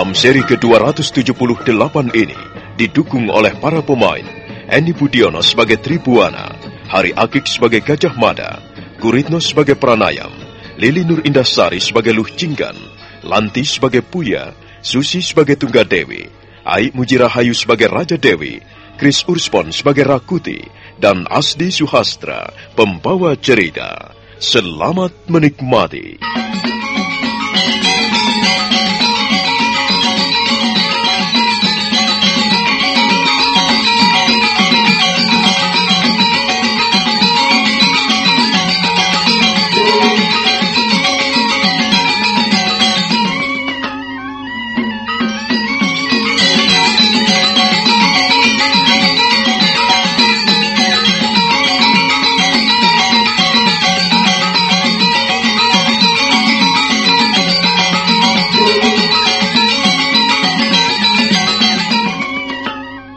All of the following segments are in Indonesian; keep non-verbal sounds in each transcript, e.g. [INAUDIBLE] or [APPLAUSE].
Dalam seri ke-278 ini, didukung oleh para pemain, Eni Budiono sebagai Tribuana, Hari Akik sebagai Gajah Mada, Guritno sebagai Pranayam, Lili Nur Indasari sebagai Luh Jinggan, Lanti sebagai Puya, Susi sebagai Tunggadewi, Aik Mujirahayu sebagai Raja Dewi, Chris Urspon sebagai Rakuti, dan Asdi Suhastra, pembawa cerita. Selamat menikmati.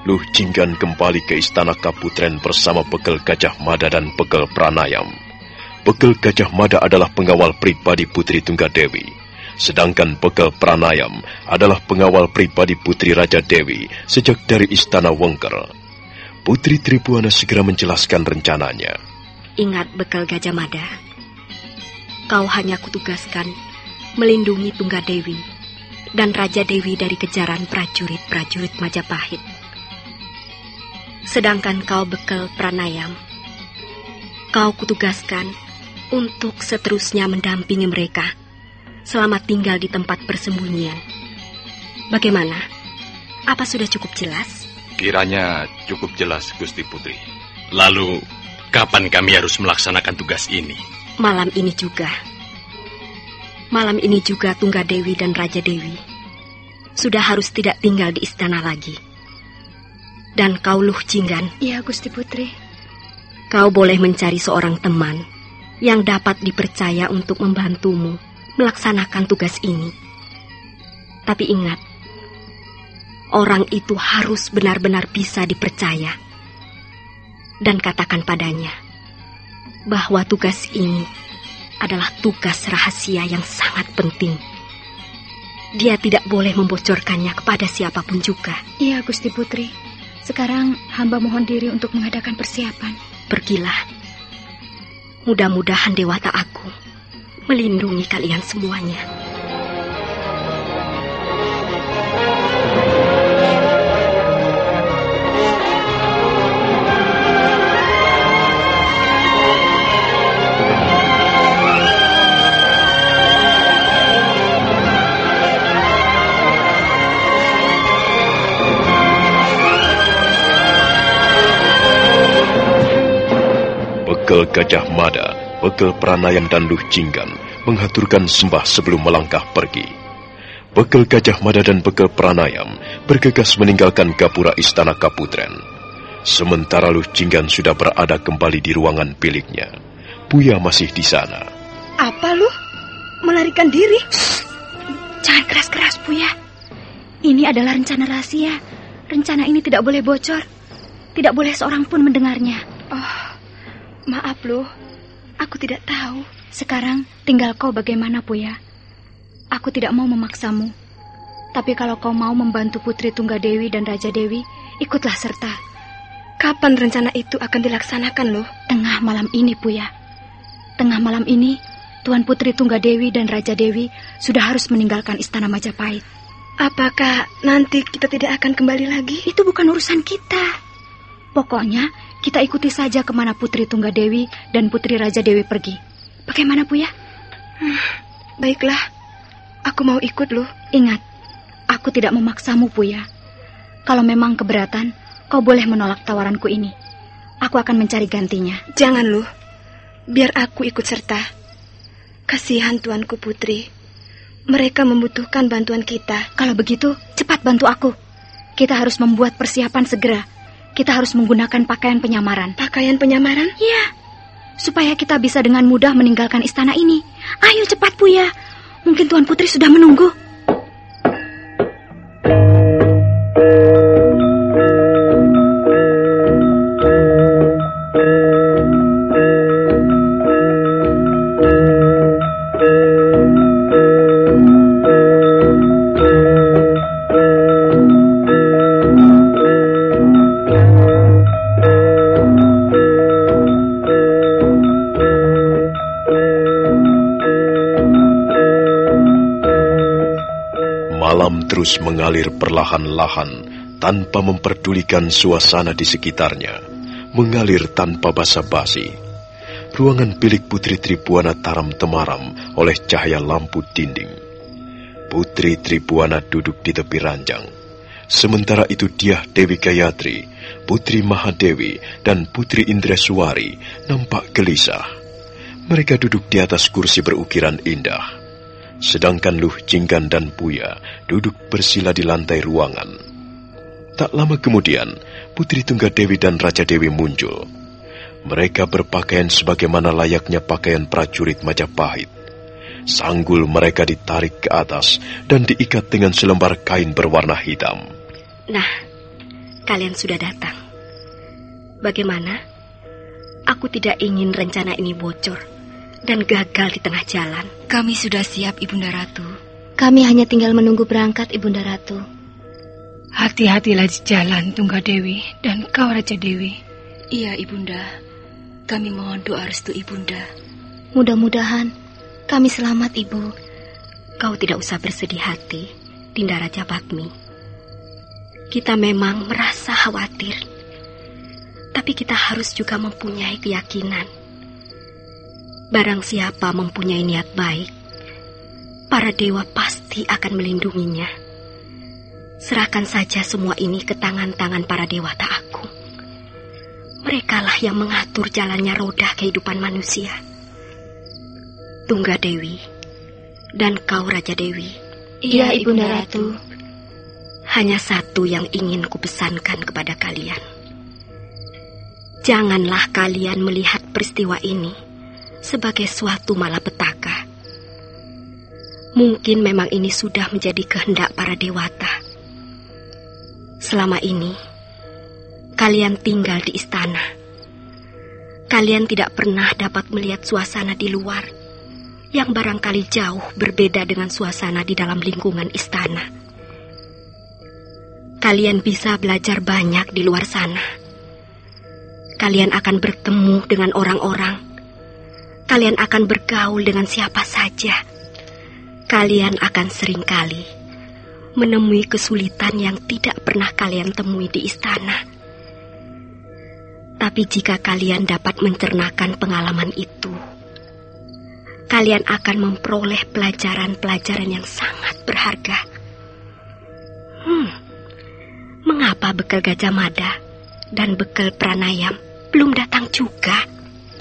Jinggan kembali ke istana Kaputren bersama Pegel Gajah Mada dan Pegel Pranayam. Pegel Gajah Mada adalah pengawal pribadi Putri Tunggadewi, sedangkan Pegel Pranayam adalah pengawal pribadi Putri Raja Dewi sejak dari istana Wengker. Putri Tribuana segera menjelaskan rencananya. Ingat Bekal Gajah Mada, kau hanya kutugaskan melindungi Tunggadewi dan Raja Dewi dari kejaran prajurit-prajurit Majapahit. Sedangkan kau bekal pranayam. Kau kutugaskan untuk seterusnya mendampingi mereka selama tinggal di tempat persembunyian. Bagaimana? Apa sudah cukup jelas? Kiranya cukup jelas, Gusti Putri. Lalu, kapan kami harus melaksanakan tugas ini? malam ini juga. Malam ini juga Tungga Dewi dan Raja Dewi sudah harus tidak tinggal di istana lagi. Dan kau Luh Jinggan, Iya, Gusti Putri. kau boleh mencari seorang teman yang dapat dipercaya untuk membantumu melaksanakan tugas ini. Tapi ingat, orang itu harus benar-benar bisa dipercaya. Dan katakan padanya bahwa tugas ini adalah tugas rahasia yang sangat penting. Dia tidak boleh membocorkannya kepada siapa pun juga. Iya, Gusti Putri. Sekarang hamba mohon diri untuk mengadakan persiapan. Pergilah. Mudah-mudahan dewata aku melindungi kalian semuanya. Bekel Gajah Mada, Bekel Pranayam dan Luh Jinggan mengaturkan sembah sebelum melangkah pergi. Bekel Gajah Mada dan Bekel Pranayam bergegas meninggalkan gapura istana Kaputren. Sementara Luh Jinggan sudah berada kembali di ruangan biliknya. Buya masih di sana. Apa lu? Melarikan diri? Jangan keras-keras, Buya. Ini adalah rencana rahasia. Rencana ini tidak boleh bocor. Tidak boleh seorang pun mendengarnya. Oh, maaf loh. Aku tidak tahu. Sekarang tinggal kau bagaimana, Buya. Aku tidak mau memaksamu. Tapi kalau kau mau membantu Putri Tunggadewi dan Raja Dewi, ikutlah serta. Kapan rencana itu akan dilaksanakan, loh? Tengah malam ini, Buya. Tengah malam ini, Tuan Putri Tunggadewi dan Raja Dewi sudah harus meninggalkan istana Majapahit. Apakah nanti kita tidak akan kembali lagi? Itu bukan urusan kita. Pokoknya, kita ikuti saja ke mana Putri Tunggadewi dan Putri Raja Dewi pergi. Bagaimana, Bu ya? [SIGHS] baiklah, aku mau ikut loh. Ingat, aku tidak memaksamu, Bu ya. Kalau memang keberatan, kau boleh menolak tawaranku ini. Aku akan mencari gantinya. Jangan, loh. Biar aku ikut serta. Kasihan tuanku putri. Mereka membutuhkan bantuan kita. Kalau begitu, cepat bantu aku. Kita harus membuat persiapan segera. Kita harus menggunakan pakaian penyamaran. Pakaian penyamaran? Iya. Supaya kita bisa dengan mudah meninggalkan istana ini. Ayo cepat, Buya. Mungkin Tuan Putri sudah menunggu. Terus mengalir perlahan-lahan tanpa memperdulikan suasana di sekitarnya. Mengalir tanpa basa-basi. Ruangan bilik Putri Tribuana taram temaram oleh cahaya lampu dinding. Putri Tribuana duduk di tepi ranjang. Sementara itu dia Dewi Gayatri, Putri Mahadewi, dan Putri Indreswari nampak gelisah. Mereka duduk di atas kursi berukiran indah. Sedangkan Luh Jinggan dan Puya duduk bersila di lantai ruangan. Tak lama kemudian, Putri Tunggadewi dan Raja Dewi muncul. Mereka berpakaian sebagaimana layaknya pakaian prajurit Majapahit. Sanggul mereka ditarik ke atas dan diikat dengan selembar kain berwarna hitam. Nah, kalian sudah datang. Bagaimana? Aku tidak ingin rencana ini bocor dan gagal di tengah jalan. Kami sudah siap, Ibunda Ratu. Kami hanya tinggal menunggu berangkat, Ibunda Ratu. Hati-hatilah di jalan Tunggadewi dan kau Raja Dewi. Iya, Ibunda. Kami mohon doa restu Ibunda. Mudah-mudahan kami selamat, Ibu. Kau tidak usah bersedih hati, Dinda Raja Bakmi. Kita memang merasa khawatir. Tapi kita harus juga mempunyai keyakinan. Barang siapa mempunyai niat baik, para dewa pasti akan melindunginya. Serahkan saja semua ini ke tangan-tangan para dewata aku. Merekalah yang mengatur jalannya roda kehidupan manusia. Tungga Dewi, dan kau Raja Dewi. Iya, Ibunda Ratu. Hanya satu yang ingin kupesankan kepada kalian. Janganlah kalian melihat peristiwa ini sebagai suatu malapetaka. Mungkin memang ini sudah menjadi kehendak para dewata. Selama ini, kalian tinggal di istana. Kalian tidak pernah dapat melihat suasana di luar yang barangkali jauh berbeda dengan suasana di dalam lingkungan istana. Kalian bisa belajar banyak di luar sana. Kalian akan bertemu dengan orang-orang. Kalian akan bergaul dengan siapa saja. Kalian akan sering kali menemui kesulitan yang tidak pernah kalian temui di istana. Tapi jika kalian dapat mencernakan pengalaman itu, kalian akan memperoleh pelajaran-pelajaran yang sangat berharga. Hmm, mengapa bekal Gajah Mada dan bekal Pranayam belum datang juga?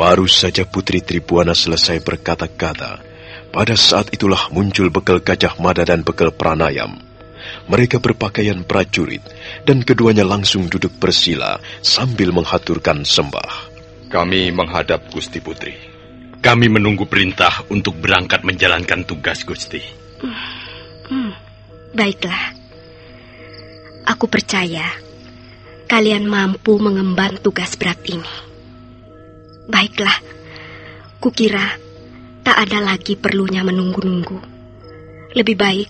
Baru saja Putri Tribuana selesai berkata-kata, pada saat itulah muncul bekal Gajah Mada dan bekal Pranayam. Mereka berpakaian prajurit dan keduanya langsung duduk bersila sambil menghaturkan sembah. Kami menghadap Gusti Putri. Kami menunggu perintah untuk berangkat menjalankan tugas Gusti. Hmm, baiklah. Aku percaya kalian mampu mengemban tugas berat ini. Baiklah, kukira tak ada lagi perlunya menunggu-nunggu. Lebih baik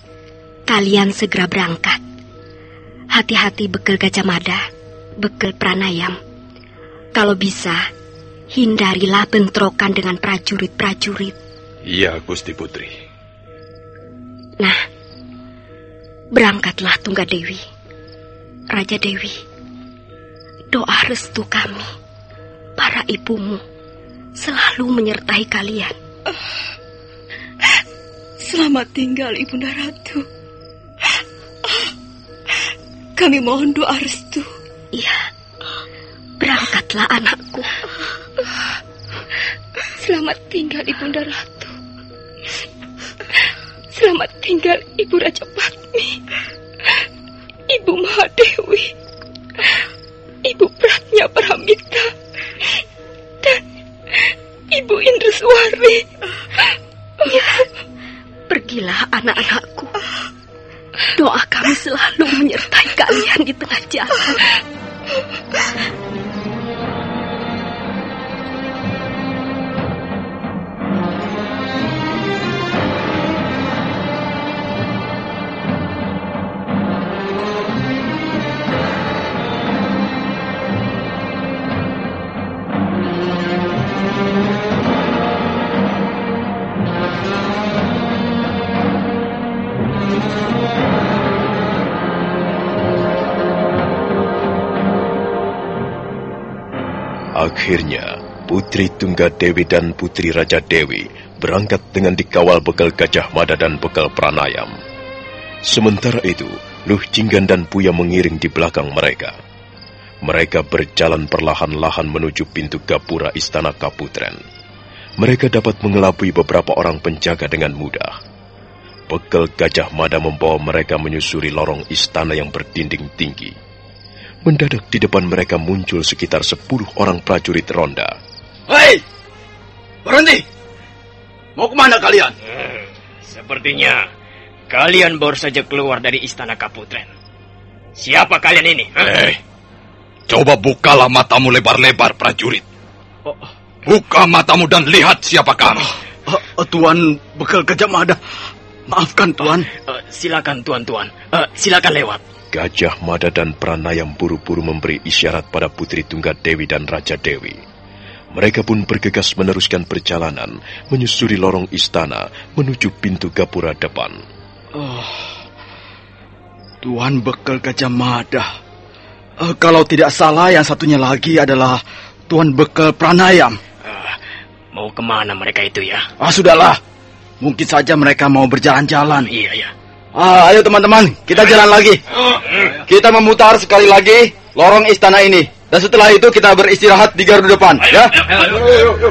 kalian segera berangkat. Hati-hati bekal Gajah Mada, bekal Pranayam. Kalau bisa, Hindarilah bentrokan dengan prajurit-prajurit. Iya, Gusti Putri. Nah, berangkatlah Tungga Dewi. Raja Dewi, doa restu kami, para ibumu, selalu menyertai kalian. Selamat tinggal, Ibunda Ratu. Kami mohon doa restu. Iya, berangkatlah anakku. Selamat tinggal Ibunda Ratu. Selamat tinggal Ibu Raja Patmi. Ibu Mahadewi. Ibu Akhirnya, Putri Tungga Dewi dan Putri Raja Dewi berangkat dengan dikawal bekal Gajah Mada dan bekal Pranayam. Sementara itu, Luh Jinggan dan Puya mengiring di belakang mereka. Mereka berjalan perlahan-lahan menuju pintu gapura Istana Kaputren. Mereka dapat mengelabui beberapa orang penjaga dengan mudah. Bekal Gajah Mada membawa mereka menyusuri lorong istana yang berdinding tinggi. Mendadak di depan mereka muncul sekitar sepuluh orang prajurit ronda. Hei! Berhenti! Mau ke mana kalian? Hmm, sepertinya kalian baru saja keluar dari istana Kaputren. Siapa kalian ini? Hei! Coba bukalah matamu lebar-lebar, prajurit. Oh. Buka matamu dan lihat siapa kami. Uh, uh, tuan bekal Gajah Mada. Maafkan, Tuan. Uh, silakan, Tuan-Tuan. Uh, silakan lewat. Gajah Mada dan Pranayam buru-buru memberi isyarat pada Putri Tunggal Dewi dan Raja Dewi. Mereka pun bergegas meneruskan perjalanan, menyusuri lorong istana, menuju pintu gapura depan. Oh, Tuan Bekal Gajah Mada. Uh, kalau tidak salah, yang satunya lagi adalah Tuan Bekal Pranayam. Uh, mau ke mana mereka itu ya? Ah, sudahlah. Mungkin saja mereka mau berjalan-jalan. Iya, iya. Ah, ayo teman-teman, kita jalan lagi. Kita memutar sekali lagi lorong istana ini. Dan setelah itu kita beristirahat di gardu depan, ya. Ayo, ayo, ayo.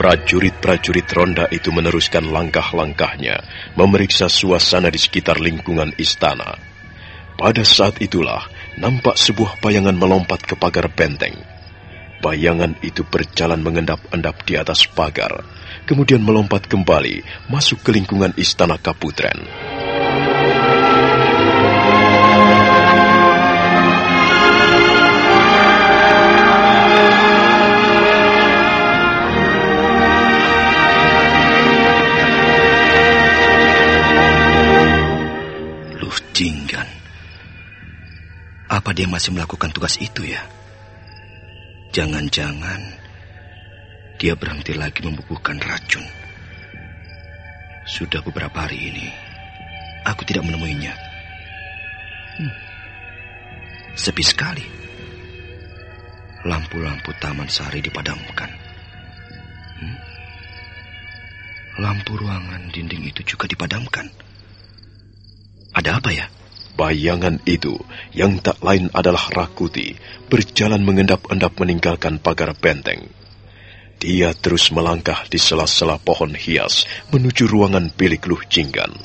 Prajurit-prajurit ronda itu meneruskan langkah-langkahnya, memeriksa suasana di sekitar lingkungan istana. Pada saat itulah, nampak sebuah bayangan melompat ke pagar benteng. Bayangan itu berjalan mengendap-endap di atas pagar, kemudian melompat kembali masuk ke lingkungan istana Kaputren. Dia masih melakukan tugas itu ya? Jangan-jangan dia berhenti lagi membubuhkan racun. Sudah beberapa hari ini aku tidak menemuinya. Hmm. Sepi sekali. Lampu-lampu taman sari dipadamkan. Hmm. Lampu ruangan dinding itu juga dipadamkan. Ada apa ya? Bayangan itu yang tak lain adalah Rakuti berjalan mengendap-endap meninggalkan pagar benteng. Dia terus melangkah di sela-sela pohon hias menuju ruangan bilik Luh Jinggan.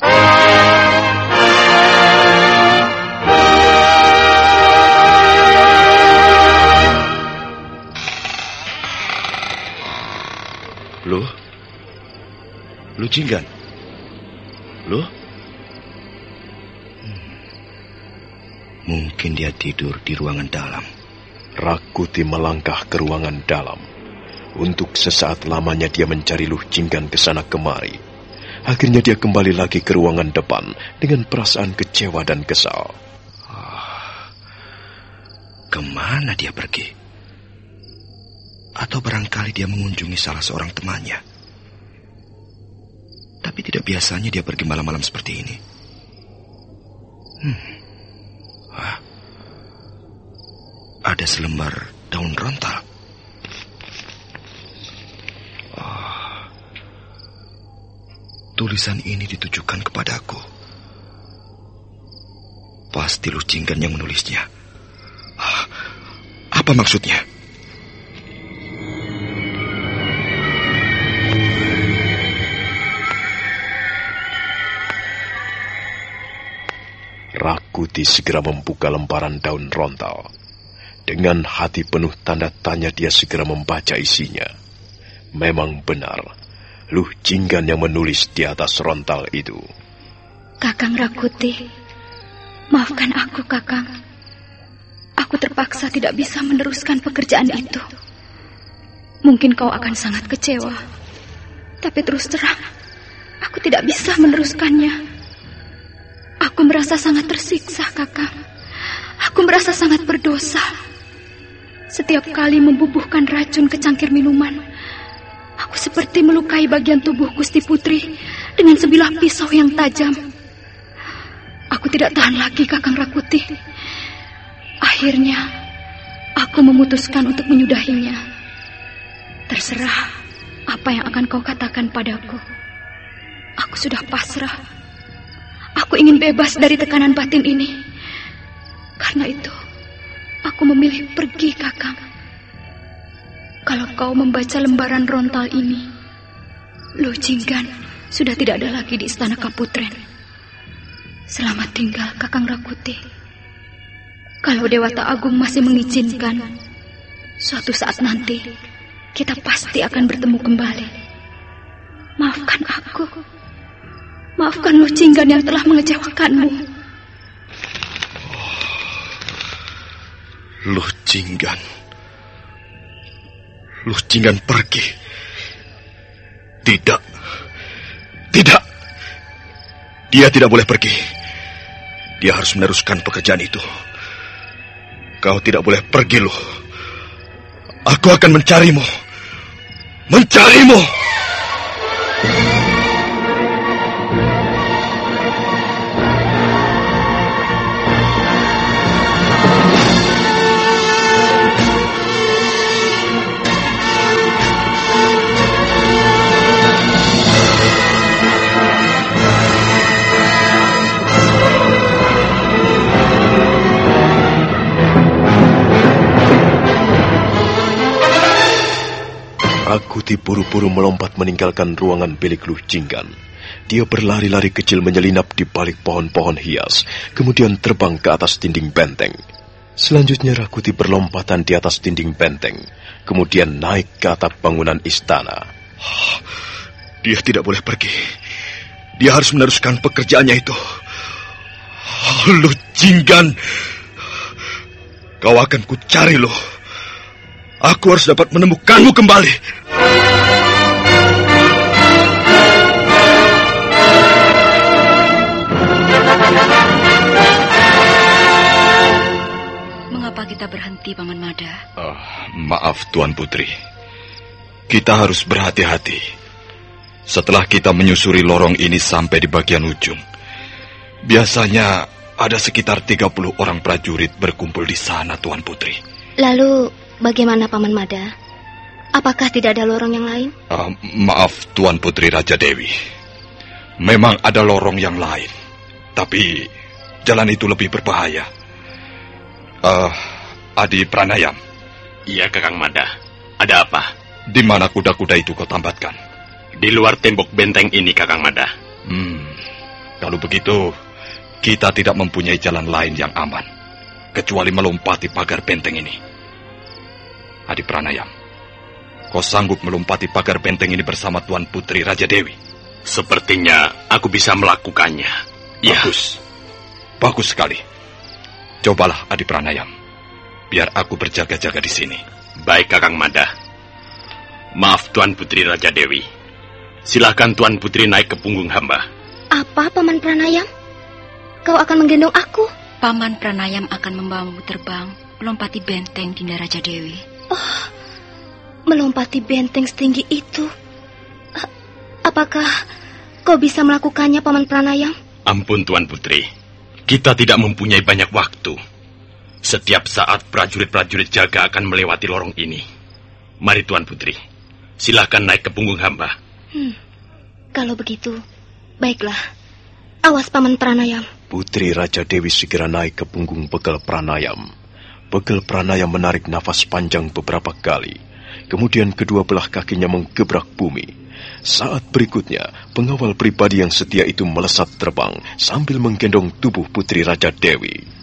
Luh? Luh Jinggan? Luh? Mungkin dia tidur di ruangan dalam. Rakuti melangkah ke ruangan dalam. Untuk sesaat lamanya dia mencari Luh Jinggan ke sana kemari. Akhirnya dia kembali lagi ke ruangan depan dengan perasaan kecewa dan kesal. Oh, ke mana dia pergi? Atau barangkali dia mengunjungi salah seorang temannya. Tapi tidak biasanya dia pergi malam-malam seperti ini. Hmm. Wah, ada selembar daun rontal. Oh, tulisan ini ditujukan kepadaku. Pasti Lucinggan yang menulisnya. Ah, apa maksudnya? Rakuti segera membuka lembaran daun rontal. Dengan hati penuh tanda tanya dia segera membaca isinya. Memang benar, Luh Jinggan yang menulis di atas rontal itu. Kakang Rakuti, maafkan aku Kakang. Aku terpaksa tidak bisa meneruskan pekerjaan itu. Mungkin kau akan sangat kecewa. Tapi terus terang, aku tidak bisa meneruskannya. Aku merasa sangat tersiksa, Kakak. Aku merasa sangat berdosa. Setiap kali membubuhkan racun ke cangkir minuman, aku seperti melukai bagian tubuh Gusti Putri dengan sebilah pisau yang tajam. Aku tidak tahan lagi, Kakang Rakuti. Akhirnya, aku memutuskan untuk menyudahinya. Terserah apa yang akan kau katakan padaku. Aku sudah pasrah. Aku ingin bebas dari tekanan batin ini. Karena itu, aku memilih pergi, Kakang. Kalau kau membaca lembaran rontal ini, Lu Jinggan sudah tidak ada lagi di istana Kaputren. Selamat tinggal, Kakang Rakuti. Kalau Dewata Agung masih mengizinkan, suatu saat nanti kita pasti akan bertemu kembali. Maafkan aku. Maafkan Lucinggan yang telah mengecewakanmu. Lucinggan. Lucinggan pergi. Tidak. Tidak. Dia tidak boleh pergi. Dia harus meneruskan pekerjaan itu. Kau tidak boleh pergi, Luh. Aku akan mencarimu. Mencarimu! Rakuti buru-buru melompat meninggalkan ruangan bilik Luh Jinggan. Dia berlari-lari kecil menyelinap di balik pohon-pohon hias, kemudian terbang ke atas dinding benteng. Selanjutnya Rakuti berlompatan di atas dinding benteng, kemudian naik ke atap bangunan istana. Dia tidak boleh pergi. Dia harus meneruskan pekerjaannya itu. Lu jinggan. Kau akan kucari loh. Aku harus dapat menemukanmu kembali. Mengapa kita berhenti, Paman Mada? Uh, maaf, Tuan Putri. Kita harus berhati-hati. Setelah kita menyusuri lorong ini sampai di bagian ujung, biasanya ada sekitar 30 orang prajurit berkumpul di sana, Tuan Putri. Lalu, bagaimana Paman Mada? Apakah tidak ada lorong yang lain? Uh, maaf, Tuan Putri Raja Dewi. Memang ada lorong yang lain, tapi jalan itu lebih berbahaya. Uh, Adi Pranayam. Iya, Kakang Mada. Ada apa? Di mana kuda-kuda itu kau tambatkan? Di luar tembok benteng ini, Kakang Mada. Hmm, kalau begitu, kita tidak mempunyai jalan lain yang aman, kecuali melompati pagar benteng ini. Adi Pranayam, kau sanggup melompati pagar benteng ini bersama Tuan Putri Raja Dewi? Sepertinya aku bisa melakukannya. Ya. Bagus. Bagus sekali. Cobalah Adi Pranayam. Biar aku berjaga-jaga di sini. Baik, Kakang Mada. Maaf, Tuan Putri Raja Dewi. Silahkan Tuan Putri naik ke punggung hamba. Apa, Paman Pranayam? Kau akan menggendong aku? Paman Pranayam akan membawamu terbang melompati benteng Dinda Raja Dewi. Oh, melompati benteng setinggi itu. Apakah kau bisa melakukannya, Paman Pranayam? Ampun, Tuan Putri. Kita tidak mempunyai banyak waktu. Setiap saat prajurit-prajurit jaga akan melewati lorong ini. Mari, Tuan Putri. Silahkan naik ke punggung hamba. Hmm, kalau begitu, baiklah. Awas, Paman Pranayam. Putri Raja Dewi segera naik ke punggung Begel Pranayam. Begel Pranayam menarik nafas panjang beberapa kali. Kemudian kedua belah kakinya menggebrak bumi. Saat berikutnya, pengawal pribadi yang setia itu melesat terbang sambil menggendong tubuh Putri Raja Dewi.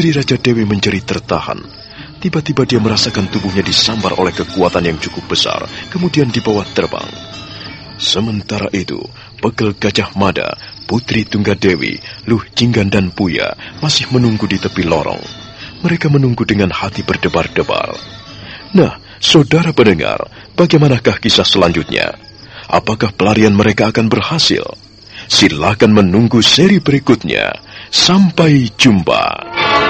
Putri Raja Dewi menjerit tertahan. Tiba-tiba dia merasakan tubuhnya disambar oleh kekuatan yang cukup besar, kemudian dibawa terbang. Sementara itu, Pegel Gajah Mada, Putri Tunggadewi, Luh Jinggan dan Puya masih menunggu di tepi lorong. Mereka menunggu dengan hati berdebar-debar. Nah, saudara pendengar, bagaimanakah kisah selanjutnya? Apakah pelarian mereka akan berhasil? Silakan menunggu seri berikutnya. Sampai jumpa.